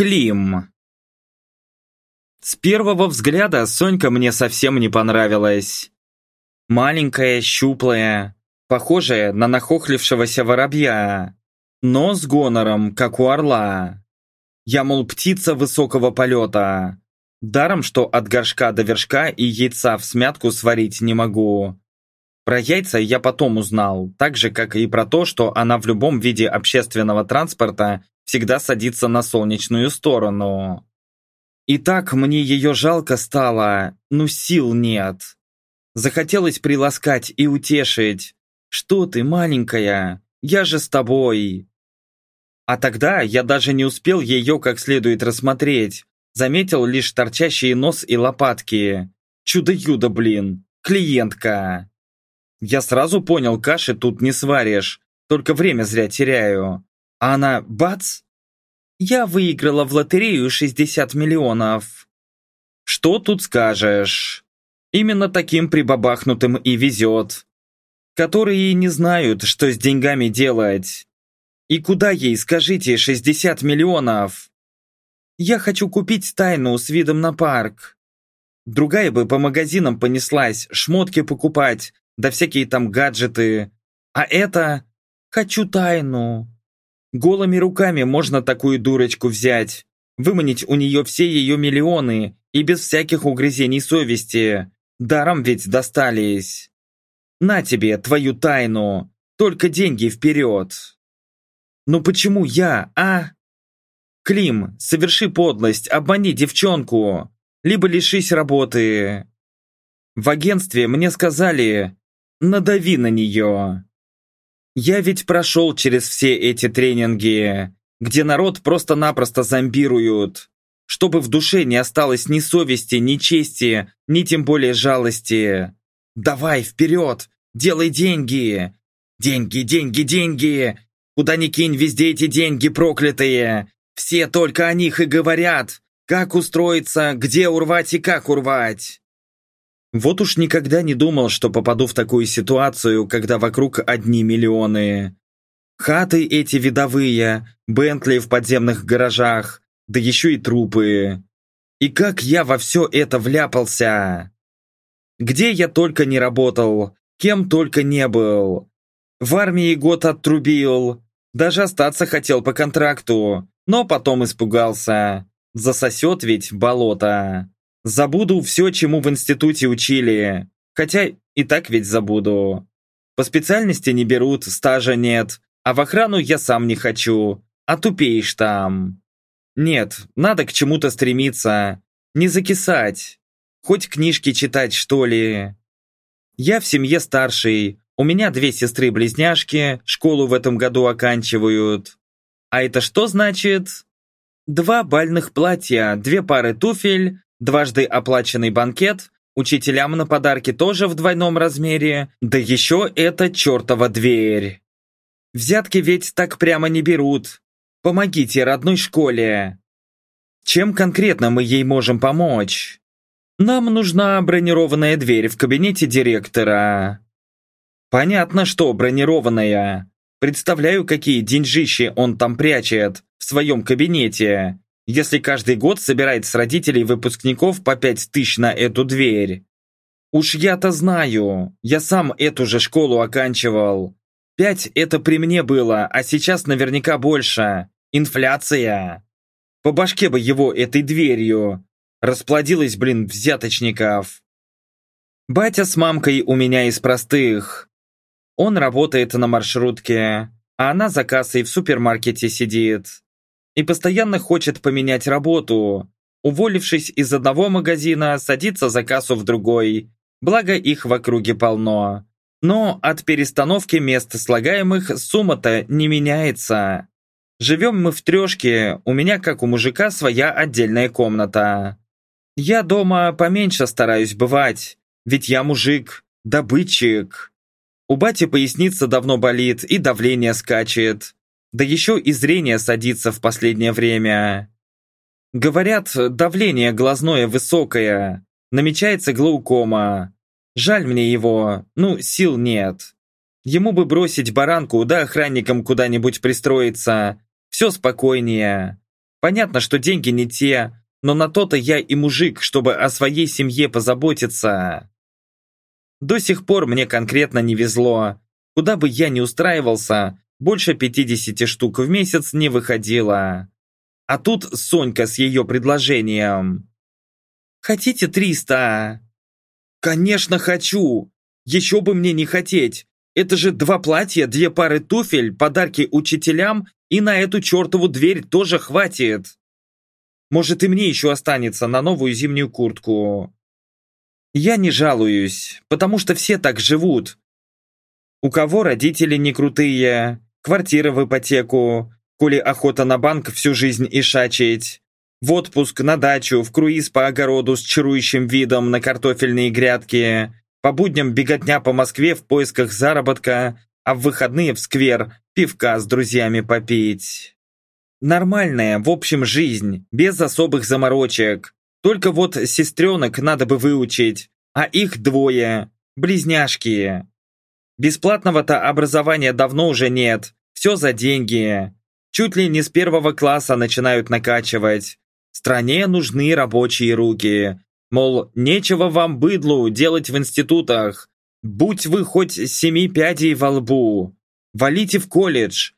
Клим. С первого взгляда Сонька мне совсем не понравилась. Маленькая, щуплая, похожая на нахохлившегося воробья, но с гонором, как у орла. Я, мол, птица высокого полета. Даром, что от горшка до вершка и яйца в смятку сварить не могу. Про яйца я потом узнал, так же, как и про то, что она в любом виде общественного транспорта всегда садится на солнечную сторону. И так мне ее жалко стало, ну сил нет. Захотелось приласкать и утешить. Что ты, маленькая, я же с тобой. А тогда я даже не успел ее как следует рассмотреть. Заметил лишь торчащие нос и лопатки. Чудо-юдо, блин, клиентка. Я сразу понял, каши тут не сваришь, только время зря теряю. А она, бац, я выиграла в лотерею 60 миллионов. Что тут скажешь? Именно таким прибабахнутым и везет. Которые не знают, что с деньгами делать. И куда ей, скажите, 60 миллионов? Я хочу купить тайну с видом на парк. Другая бы по магазинам понеслась, шмотки покупать, да всякие там гаджеты. А это... Хочу тайну. Голыми руками можно такую дурочку взять, выманить у нее все ее миллионы и без всяких угрызений совести. Даром ведь достались. На тебе твою тайну, только деньги вперед. Ну почему я, а? Клим, соверши подлость, обмани девчонку, либо лишись работы. В агентстве мне сказали, надави на нее. Я ведь прошел через все эти тренинги, где народ просто-напросто зомбируют, чтобы в душе не осталось ни совести, ни чести, ни тем более жалости. Давай, вперед, делай деньги. Деньги, деньги, деньги. Куда ни кинь, везде эти деньги проклятые. Все только о них и говорят. Как устроиться, где урвать и как урвать. Вот уж никогда не думал, что попаду в такую ситуацию, когда вокруг одни миллионы. Хаты эти видовые, Бентли в подземных гаражах, да еще и трупы. И как я во все это вляпался? Где я только не работал, кем только не был. В армии год отрубил, даже остаться хотел по контракту, но потом испугался. Засосет ведь болото. Забуду все, чему в институте учили. Хотя и так ведь забуду. По специальности не берут, стажа нет. А в охрану я сам не хочу. А тупеешь там. Нет, надо к чему-то стремиться. Не закисать. Хоть книжки читать, что ли. Я в семье старший. У меня две сестры-близняшки, школу в этом году оканчивают. А это что значит? Два бальных платья, две пары туфель, дважды оплаченный банкет, учителям на подарки тоже в двойном размере, да еще эта чертова дверь. Взятки ведь так прямо не берут. Помогите родной школе. Чем конкретно мы ей можем помочь? Нам нужна бронированная дверь в кабинете директора. Понятно, что бронированная. Представляю, какие деньжищи он там прячет в своем кабинете если каждый год собирает с родителей выпускников по пять тысяч на эту дверь. Уж я-то знаю, я сам эту же школу оканчивал. Пять это при мне было, а сейчас наверняка больше. Инфляция. По башке бы его этой дверью. Расплодилось, блин, взяточников. Батя с мамкой у меня из простых. Он работает на маршрутке, а она за кассой в супермаркете сидит и постоянно хочет поменять работу. Уволившись из одного магазина, садится за кассу в другой, благо их в округе полно. Но от перестановки мест слагаемых сумма-то не меняется. Живем мы в трешке, у меня, как у мужика, своя отдельная комната. Я дома поменьше стараюсь бывать, ведь я мужик, добытчик. У бати поясница давно болит и давление скачет. Да еще и зрение садится в последнее время. Говорят, давление глазное высокое, намечается глаукома. Жаль мне его, ну, сил нет. Ему бы бросить баранку, да охранникам куда-нибудь пристроиться. Все спокойнее. Понятно, что деньги не те, но на то-то я и мужик, чтобы о своей семье позаботиться. До сих пор мне конкретно не везло. Куда бы я ни устраивался, больше 50 штук в месяц не выходило. А тут Сонька с ее предложением. «Хотите 300?» «Конечно хочу! Еще бы мне не хотеть! Это же два платья, две пары туфель, подарки учителям, и на эту чертову дверь тоже хватит!» Может, и мне еще останется на новую зимнюю куртку. Я не жалуюсь, потому что все так живут. У кого родители не крутые, квартира в ипотеку, коли охота на банк всю жизнь ишачить, в отпуск на дачу, в круиз по огороду с чарующим видом на картофельные грядки, по будням беготня по Москве в поисках заработка, а в выходные в сквер пивка с друзьями попить. Нормальная, в общем, жизнь, без особых заморочек. Только вот сестренок надо бы выучить, а их двое, близняшки. Бесплатного-то образования давно уже нет, все за деньги. Чуть ли не с первого класса начинают накачивать. Стране нужны рабочие руки. Мол, нечего вам, быдлу, делать в институтах. Будь вы хоть семи пядей во лбу. Валите в колледж.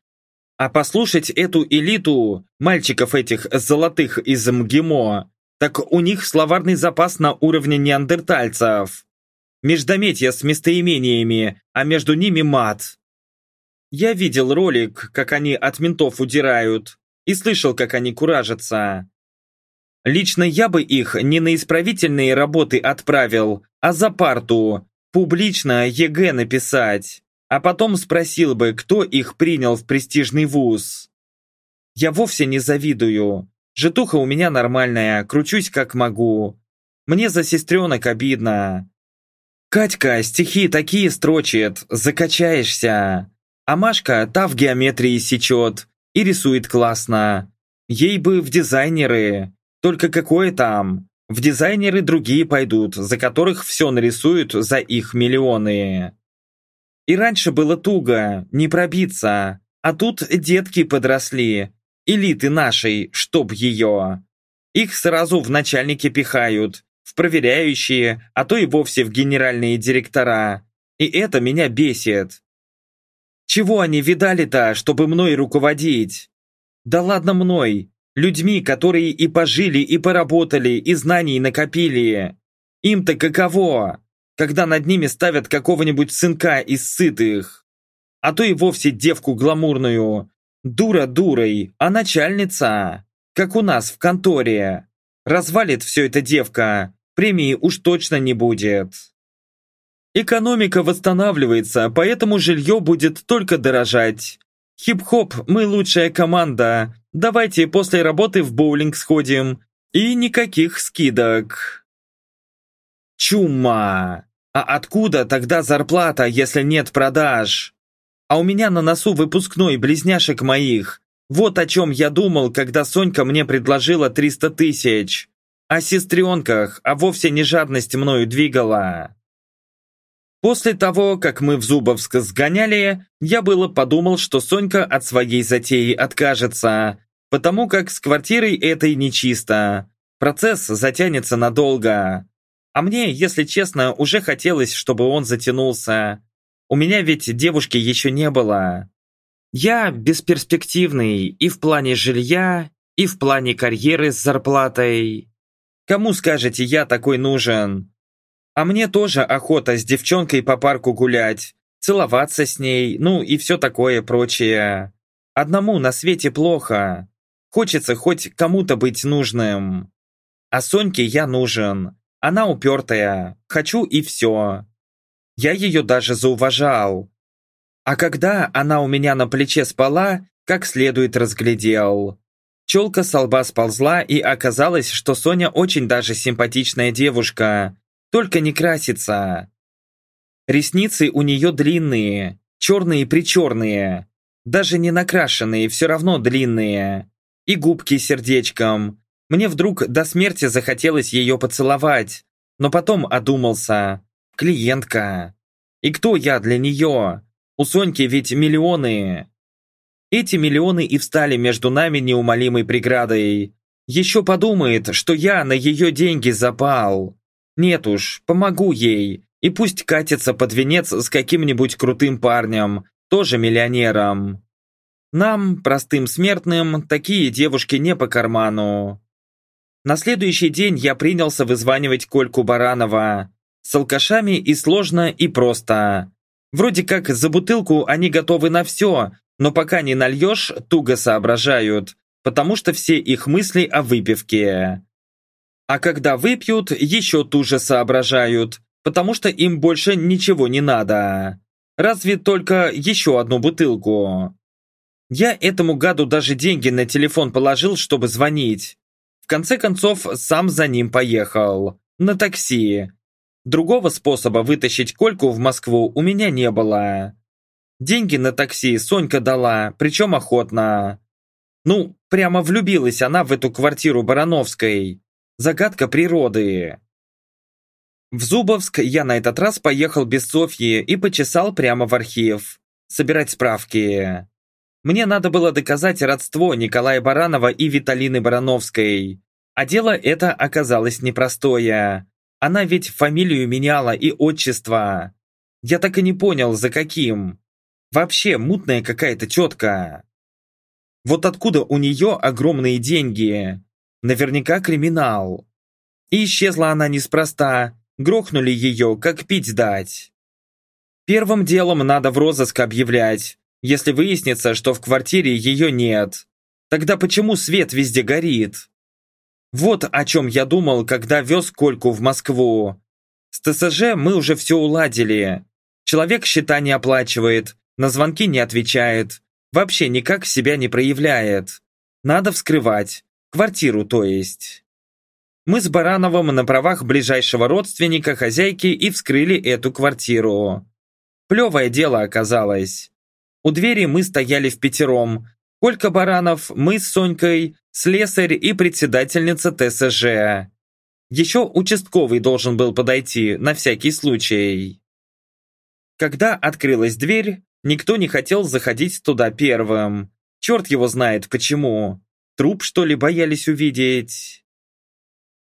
А послушать эту элиту, мальчиков этих золотых из МГИМО, так у них словарный запас на уровне неандертальцев. Междометия с местоимениями, а между ними мат. Я видел ролик, как они от ментов удирают, и слышал, как они куражатся. Лично я бы их не на исправительные работы отправил, а за парту, публично ЕГЭ написать, а потом спросил бы, кто их принял в престижный вуз. Я вовсе не завидую. Житуха у меня нормальная, кручусь как могу. Мне за сестренок обидно. Катька стихи такие строчит, закачаешься. А Машка та в геометрии сечет и рисует классно. Ей бы в дизайнеры. Только какое там? В дизайнеры другие пойдут, за которых все нарисуют за их миллионы. И раньше было туго, не пробиться. А тут детки подросли. Элиты нашей, чтоб ее. Их сразу в начальники пихают, в проверяющие, а то и вовсе в генеральные директора. И это меня бесит. Чего они видали-то, чтобы мной руководить? Да ладно мной, людьми, которые и пожили, и поработали, и знаний накопили. Им-то каково, когда над ними ставят какого-нибудь сынка из сытых? А то и вовсе девку гламурную. Дура дурой, а начальница, как у нас в конторе. Развалит все это девка, премии уж точно не будет. Экономика восстанавливается, поэтому жилье будет только дорожать. Хип-хоп, мы лучшая команда. Давайте после работы в боулинг сходим. И никаких скидок. Чума! А откуда тогда зарплата, если нет продаж? А у меня на носу выпускной близняшек моих. Вот о чем я думал, когда Сонька мне предложила 300 тысяч. О сестренках, а вовсе не жадность мною двигала. После того, как мы в Зубовск сгоняли, я было подумал, что Сонька от своей затеи откажется, потому как с квартирой этой нечисто. Процесс затянется надолго. А мне, если честно, уже хотелось, чтобы он затянулся. У меня ведь девушки еще не было. Я бесперспективный и в плане жилья, и в плане карьеры с зарплатой. Кому скажете, я такой нужен? А мне тоже охота с девчонкой по парку гулять, целоваться с ней, ну и все такое прочее. Одному на свете плохо. Хочется хоть кому-то быть нужным. А Соньке я нужен. Она упертая. Хочу и все. Я ее даже зауважал. А когда она у меня на плече спала, как следует разглядел. Челка с лба сползла, и оказалось, что Соня очень даже симпатичная девушка, только не красится. Ресницы у нее длинные, черные-причерные. Даже не накрашенные, все равно длинные. И губки сердечком. Мне вдруг до смерти захотелось ее поцеловать. Но потом одумался. Клиентка. И кто я для нее? У Соньки ведь миллионы. Эти миллионы и встали между нами неумолимой преградой. Еще подумает, что я на ее деньги запал. Нет уж, помогу ей, и пусть катится под венец с каким-нибудь крутым парнем, тоже миллионером. Нам, простым смертным, такие девушки не по карману. На следующий день я принялся вызванивать Кольку Баранова. С алкашами и сложно, и просто. Вроде как за бутылку они готовы на все, но пока не нальешь, туго соображают, потому что все их мысли о выпивке. А когда выпьют, еще туже соображают, потому что им больше ничего не надо. Разве только еще одну бутылку. Я этому гаду даже деньги на телефон положил, чтобы звонить. В конце концов, сам за ним поехал. На такси. Другого способа вытащить Кольку в Москву у меня не было. Деньги на такси Сонька дала, причем охотно. Ну, прямо влюбилась она в эту квартиру Барановской. Загадка природы. В Зубовск я на этот раз поехал без Софьи и почесал прямо в архив. Собирать справки. Мне надо было доказать родство Николая Баранова и Виталины Барановской. А дело это оказалось непростое. Она ведь фамилию меняла и отчество. Я так и не понял, за каким. Вообще мутная какая-то тетка. Вот откуда у нее огромные деньги? Наверняка криминал. И исчезла она неспроста. Грохнули ее, как пить дать. Первым делом надо в розыск объявлять, если выяснится, что в квартире ее нет. Тогда почему свет везде горит? Вот о чем я думал, когда вез Кольку в Москву. С ТСЖ мы уже все уладили. Человек счета не оплачивает, на звонки не отвечает, вообще никак себя не проявляет. Надо вскрывать. Квартиру, то есть. Мы с Барановым на правах ближайшего родственника хозяйки и вскрыли эту квартиру. Плевое дело оказалось. У двери мы стояли в пятером. Колька Баранов, мы с Сонькой, слесарь и председательница ТСЖ. Еще участковый должен был подойти, на всякий случай. Когда открылась дверь, никто не хотел заходить туда первым. Черт его знает почему. Труп, что ли, боялись увидеть?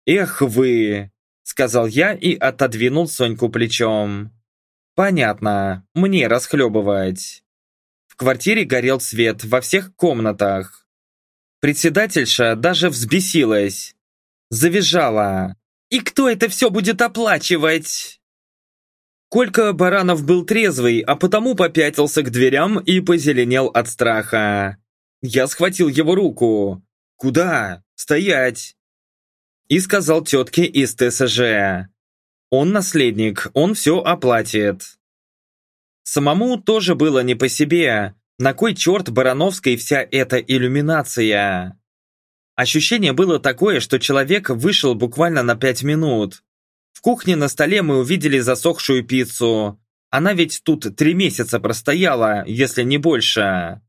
«Эх вы!» — сказал я и отодвинул Соньку плечом. «Понятно, мне расхлебывать». Квартире горел свет во всех комнатах. Председательша даже взбесилась. Завизжала. «И кто это все будет оплачивать?» Колька Баранов был трезвый, а потому попятился к дверям и позеленел от страха. Я схватил его руку. «Куда? Стоять!» И сказал тетке из ТСЖ. «Он наследник, он все оплатит». Самому тоже было не по себе. На кой черт Барановской вся эта иллюминация? Ощущение было такое, что человек вышел буквально на пять минут. В кухне на столе мы увидели засохшую пиццу. Она ведь тут три месяца простояла, если не больше.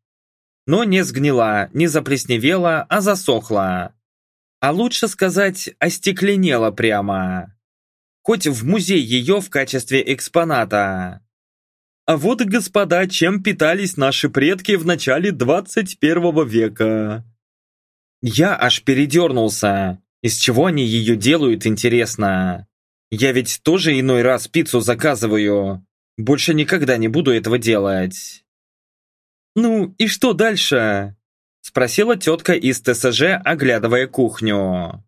Но не сгнила, не заплесневела, а засохла. А лучше сказать, остекленела прямо. Хоть в музей ее в качестве экспоната. А вот, господа, чем питались наши предки в начале 21 века. Я аж передернулся. Из чего они ее делают, интересно? Я ведь тоже иной раз пиццу заказываю. Больше никогда не буду этого делать. «Ну, и что дальше?» Спросила тетка из ТСЖ, оглядывая кухню.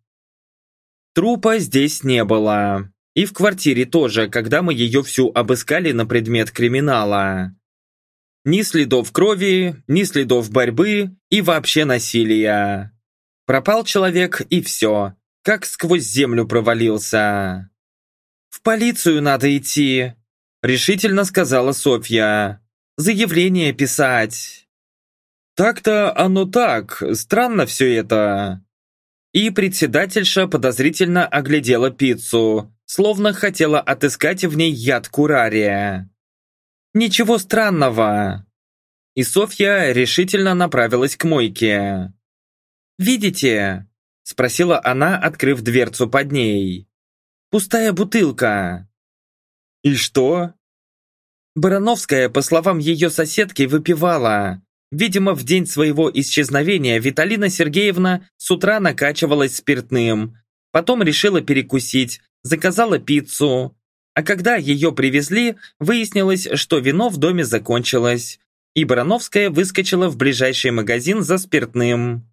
Трупа здесь не было. И в квартире тоже, когда мы ее всю обыскали на предмет криминала. Ни следов крови, ни следов борьбы и вообще насилия. Пропал человек и все, как сквозь землю провалился. «В полицию надо идти», — решительно сказала Софья. «Заявление писать». «Так-то оно так, странно все это». И председательша подозрительно оглядела пиццу, словно хотела отыскать в ней яд курария. «Ничего странного!» И Софья решительно направилась к мойке. «Видите?» – спросила она, открыв дверцу под ней. «Пустая бутылка». «И что?» Барановская, по словам ее соседки, выпивала. Видимо, в день своего исчезновения Виталина Сергеевна с утра накачивалась спиртным, потом решила перекусить, заказала пиццу. А когда ее привезли, выяснилось, что вино в доме закончилось, и Барановская выскочила в ближайший магазин за спиртным.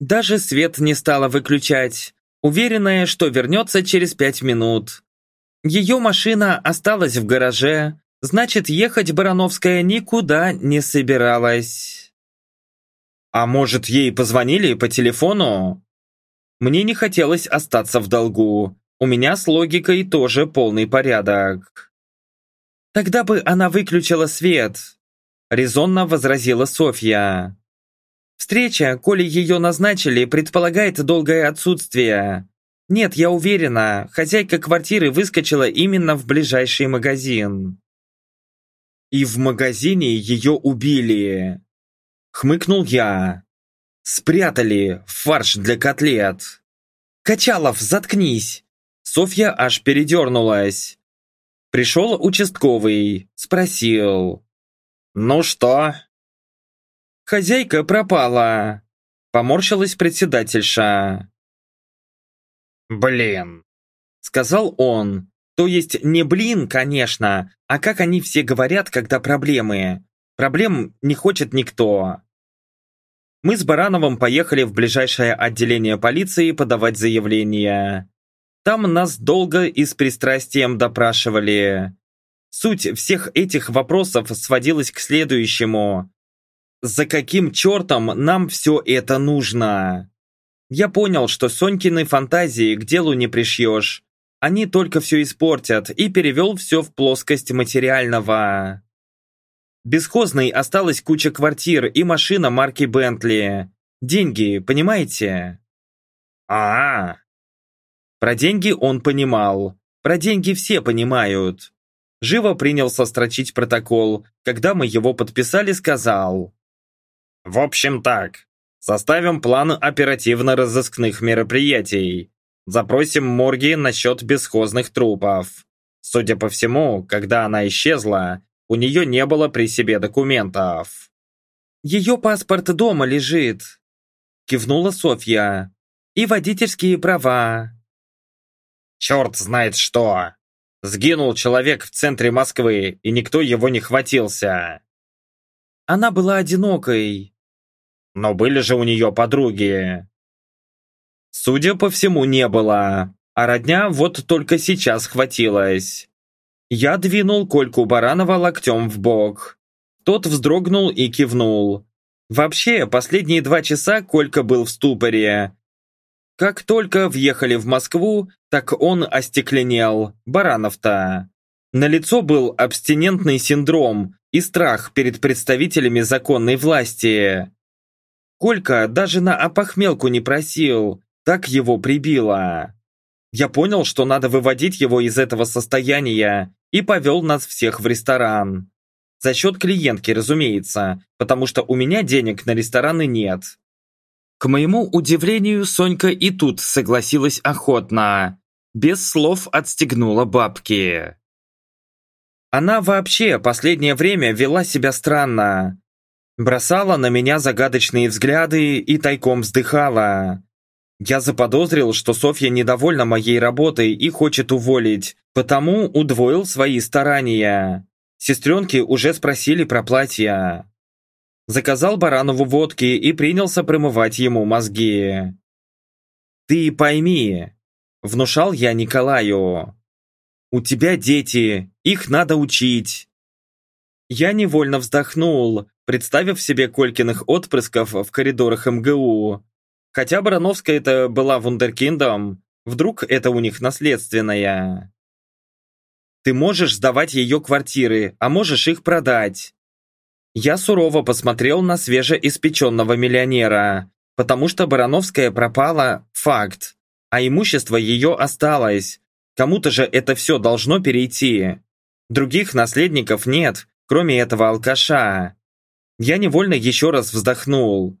Даже свет не стала выключать, уверенная, что вернется через пять минут. Ее машина осталась в гараже, значит, ехать Барановская никуда не собиралась. А может, ей позвонили по телефону? Мне не хотелось остаться в долгу. У меня с логикой тоже полный порядок. Тогда бы она выключила свет, резонно возразила Софья. Встреча, коли ее назначили, предполагает долгое отсутствие. Нет, я уверена, хозяйка квартиры выскочила именно в ближайший магазин. И в магазине ее убили. Хмыкнул я. Спрятали фарш для котлет. Качалов, заткнись. Софья аж передернулась. Пришел участковый, спросил. «Ну что?» «Хозяйка пропала!» Поморщилась председательша. «Блин!» Сказал он. То есть не блин, конечно, а как они все говорят, когда проблемы. Проблем не хочет никто. Мы с Барановым поехали в ближайшее отделение полиции подавать заявление. Там нас долго и с пристрастием допрашивали. Суть всех этих вопросов сводилась к следующему. За каким чертом нам все это нужно? Я понял, что Сонькины фантазии к делу не пришьешь. Они только все испортят, и перевел все в плоскость материального. Бесхозной осталась куча квартир и машина марки Бентли. Деньги, понимаете? А, -а, а Про деньги он понимал. Про деньги все понимают. Живо принялся строчить протокол. Когда мы его подписали, сказал. В общем так, составим план оперативно-розыскных мероприятий. Запросим морги насчет бесхозных трупов. Судя по всему, когда она исчезла, у нее не было при себе документов. «Ее паспорт дома лежит», — кивнула Софья. «И водительские права». «Черт знает что! Сгинул человек в центре Москвы, и никто его не хватился». «Она была одинокой», но были же у нее подруги. Судя по всему, не было. А родня вот только сейчас хватилась. Я двинул Кольку Баранова локтем в бок. Тот вздрогнул и кивнул. Вообще, последние два часа Колька был в ступоре. Как только въехали в Москву, так он остекленел, Баранов-то. На лицо был абстинентный синдром и страх перед представителями законной власти. Колька даже на опохмелку не просил, так его прибило. Я понял, что надо выводить его из этого состояния и повел нас всех в ресторан. За счет клиентки, разумеется, потому что у меня денег на рестораны нет. К моему удивлению, Сонька и тут согласилась охотно. Без слов отстегнула бабки. Она вообще последнее время вела себя странно. Бросала на меня загадочные взгляды и тайком вздыхала. Я заподозрил, что Софья недовольна моей работой и хочет уволить, потому удвоил свои старания. Сестренки уже спросили про платья. Заказал Баранову водки и принялся промывать ему мозги. «Ты пойми», — внушал я Николаю, — «у тебя дети, их надо учить». Я невольно вздохнул, представив себе Колькиных отпрысков в коридорах МГУ. Хотя Барановская это была вундеркиндом, вдруг это у них наследственная. Ты можешь сдавать ее квартиры, а можешь их продать. Я сурово посмотрел на свежеиспеченного миллионера, потому что Барановская пропала – факт, а имущество ее осталось. Кому-то же это все должно перейти. Других наследников нет, кроме этого алкаша. Я невольно еще раз вздохнул.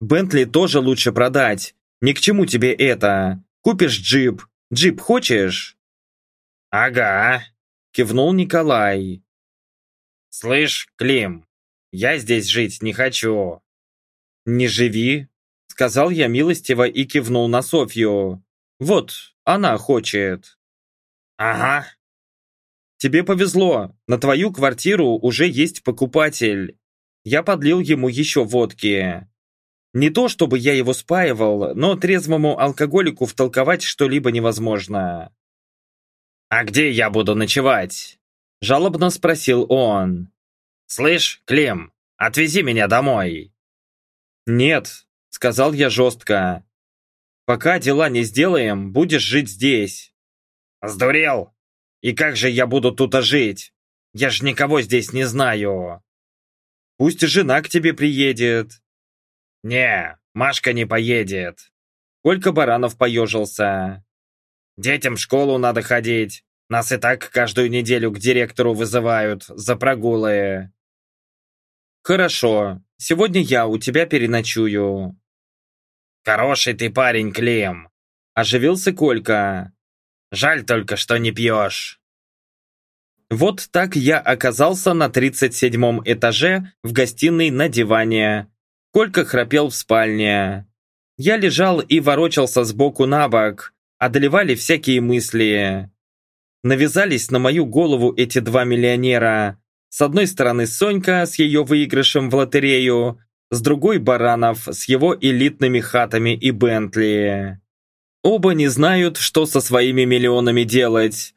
Бентли тоже лучше продать. Ни к чему тебе это. Купишь джип. Джип хочешь? Ага, кивнул Николай. Слышь, Клим, Я здесь жить не хочу». «Не живи», — сказал я милостиво и кивнул на Софью. «Вот, она хочет». «Ага». «Тебе повезло, на твою квартиру уже есть покупатель». Я подлил ему еще водки. Не то, чтобы я его спаивал, но трезвому алкоголику втолковать что-либо невозможно. «А где я буду ночевать?» – жалобно спросил он. «Слышь, Клим, отвези меня домой!» «Нет», – сказал я жестко. «Пока дела не сделаем, будешь жить здесь». «Сдурел? И как же я буду тут жить? Я ж никого здесь не знаю». «Пусть жена к тебе приедет». «Не, Машка не поедет». Колька Баранов поежился. «Детям в школу надо ходить. Нас и так каждую неделю к директору вызывают за прогулы». «Хорошо, сегодня я у тебя переночую». «Хороший ты парень, Клим», – оживился Колька. «Жаль только, что не пьешь». Вот так я оказался на 37 этаже в гостиной на диване. Колька храпел в спальне. Я лежал и ворочался сбоку на бок. Одолевали всякие мысли. Навязались на мою голову эти два миллионера. С одной стороны Сонька с ее выигрышем в лотерею, с другой Баранов с его элитными хатами и Бентли. Оба не знают, что со своими миллионами делать.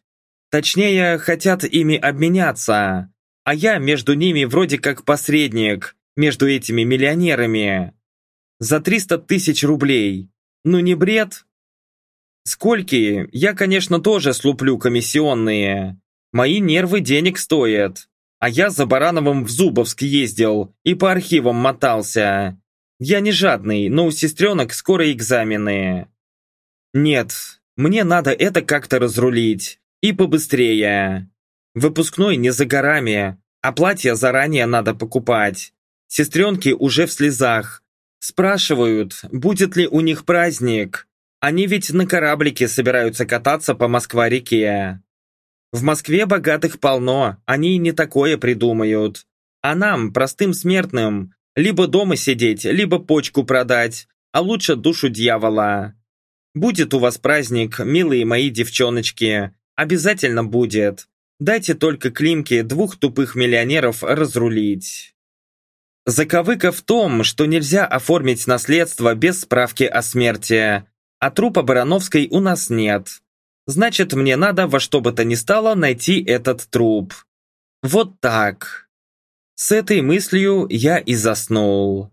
Точнее, хотят ими обменяться. А я между ними вроде как посредник, между этими миллионерами. За 300 тысяч рублей. Ну не бред? Скольки? Я, конечно, тоже слуплю комиссионные. Мои нервы денег стоят. А я за Барановым в Зубовск ездил и по архивам мотался. Я не жадный, но у сестренок скоро экзамены. Нет, мне надо это как-то разрулить. И побыстрее. Выпускной не за горами, а платье заранее надо покупать. Сестренки уже в слезах. Спрашивают, будет ли у них праздник. Они ведь на кораблике собираются кататься по Москва-реке. В Москве богатых полно, они не такое придумают. А нам, простым смертным, либо дома сидеть, либо почку продать, а лучше душу дьявола. Будет у вас праздник, милые мои девчоночки, обязательно будет. Дайте только Климке двух тупых миллионеров разрулить. Заковыка в том, что нельзя оформить наследство без справки о смерти, а трупа Барановской у нас нет. Значит, мне надо во что бы то ни стало найти этот труп. Вот так. С этой мыслью я и заснул.